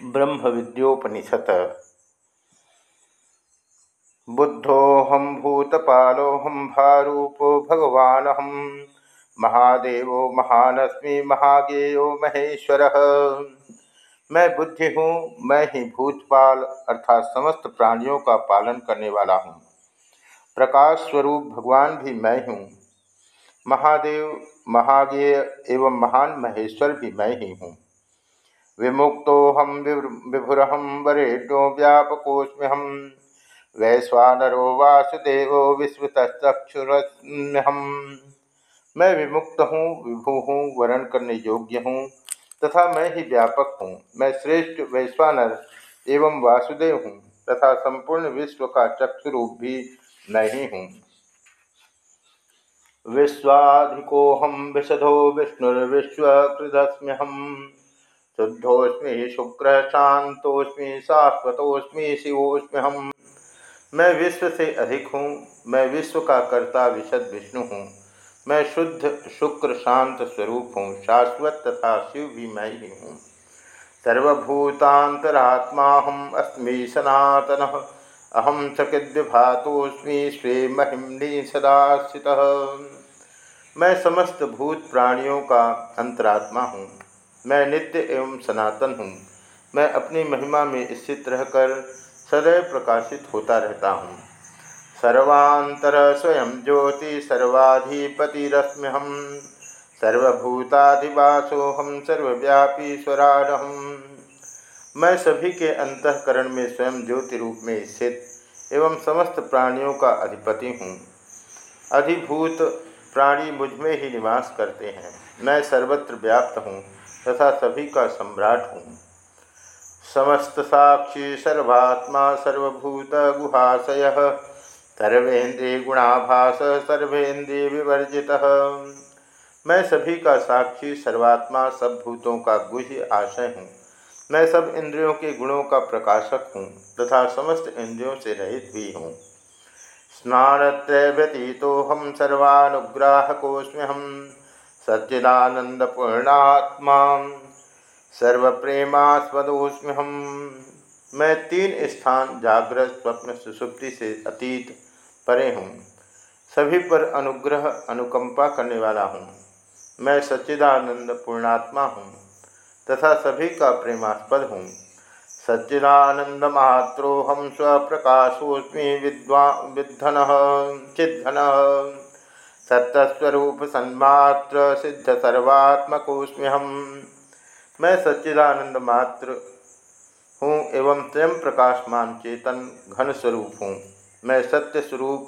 ब्रह्म विद्योपनिषद बुद्धोहम भूतपालोहम भारूपो भगवानहम महादेव महानस्मी महागेयो महेश्वर। मैं बुद्धि हूँ, मैं ही भूतपाल अर्थात समस्त प्राणियों का पालन करने वाला हूँ। प्रकाश स्वरूप भगवान भी मैं हूँ महादेव महागेय एवं महान महेश्वर भी मैं ही हूँ। विमुक्तोहम विभुरहम वरेण्यो व्यापकोस्म्यहम वैश्वानरो वासुदेव विश्वतक्षुरहम मैं विमुक्त हूँ, विभु हूँ, वर्ण करने योग्य हूँ, तथा मैं ही व्यापक हूँ। मैं श्रेष्ठ वैश्वानर एवं वासुदेव हूँ, तथा संपूर्ण विश्व का चक्षुरूप भी नहीं हूँ। विश्वाधिकोहम विशदो विष्णुर्विश्वकृदस्म्यहम। शुद्धोस्मी शुक्र शांतोस्मी शाश्वतोस्मी शिवोस्मी हम। मैं विश्व से अधिक हूँ, मैं विश्व का कर्ता विशद विष्णु हूँ। मैं शुद्ध शुक्र शांत स्वरूप हूँ, शाश्वत तथा शिव भी मैं ही हूँ। सर्वभूतांतरात्मा हम अस्मी सनातन अहम सकृद्यभातोस्मी स्वे महिमनी सदा स्थित। मैं समस्त भूत प्राणियों का अंतरात्मा हूँ। मैं नित्य एवं सनातन हूँ। मैं अपनी महिमा में स्थित रहकर सदैव प्रकाशित होता रहता हूँ। सर्वांतर स्वयं ज्योति सर्वाधिपतिरस्म्य हम। सर्वभूताधिवासो हम, सर्वव्यापी स्वराडहम मैं सभी के अंतकरण में स्वयं ज्योति रूप में स्थित एवं समस्त प्राणियों का अधिपति हूँ। अधिभूत प्राणी मुझमें ही निवास करते हैं। मैं सर्वत्र व्याप्त हूँ। तथा सभी का सम्राट हूँ। समस्त साक्षी सर्वात्मा सर्वभूत गुहाशय, सर्वेन्द्रिय गुणाभास सर्वेन्द्रिय विवर्जित। मैं सभी का साक्षी सर्वात्मा सब भूतों का गुह्य आशय हूँ। मैं सब इंद्रियों के गुणों का प्रकाशक हूँ तथा समस्त इंद्रियों से रहित भी हूँ। स्नान त्रय व्यतीतो हम सर्वानुग्राहकोस्म्य हम सच्चिदानंदपूर्णात्मा सर्वप्रेमास्पदोस्म्य हम मैं तीन स्थान जागृत स्वप्न सुसुप्ति से अतीत परे हूँ। सभी पर अनुग्रह, अनुकंपा करने वाला हूँ। मैं सच्चिदानंद पूर्णात्मा हूँ तथा सभी का प्रेमास्पद हूँ। सच्चिदानंद मात्रो हम स्वप्रकाशोस्मी विद्वा, विद्धन, चिद्धन। सत्स्वरूप सन्मात्र सिद्ध सर्वात्मकोस्म्य हम मैं सच्चिदानंद मात्र हूँ एवं स्वयं प्रकाशमान चेतन घन स्वरूप हूँ। मैं सत्य स्वरूप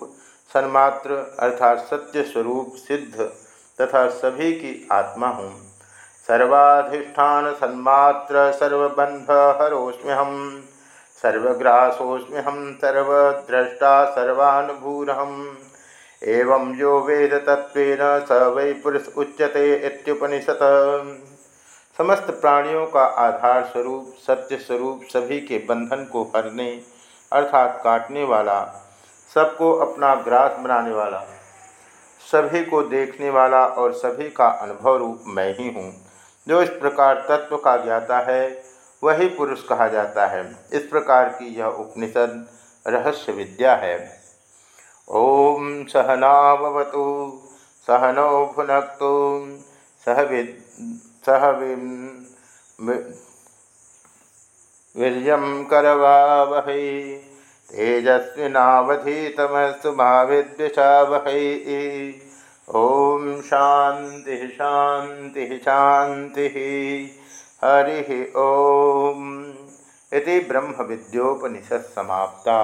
सन्मात्र अर्थात सत्य स्वरूप सिद्ध तथा सभी की आत्मा हूँ। सर्वाधिष्ठान सन्मात्र सर्वबंध हरोस्म्य हम सर्वग्रासोस्म्य हम सर्वद्रष्टा सर्वानुभूरहम। एवं यो वेद तत्व स वै पुरुष उच्यते इत्युपनिषद समस्त प्राणियों का आधार स्वरूप, सत्य स्वरूप, सभी के बंधन को हरने, अर्थात काटने वाला, सबको अपना ग्रास बनाने वाला, सभी को देखने वाला और सभी का अनुभव रूप मैं ही हूँ, जो इस प्रकार तत्व का ज्ञाता है, वही पुरुष कहा जाता है। इस प्रकार की यह उपनिषद रहस्य विद्या है। ओम सहनावतु, सहनौ भुन सह विद सह वीर करवा वह तेजस्विनावधीतमस्तु वह ओम शांति शांति शांति, हरि ओम। इति ब्रह्म विद्योपनिषत् समाप्ता।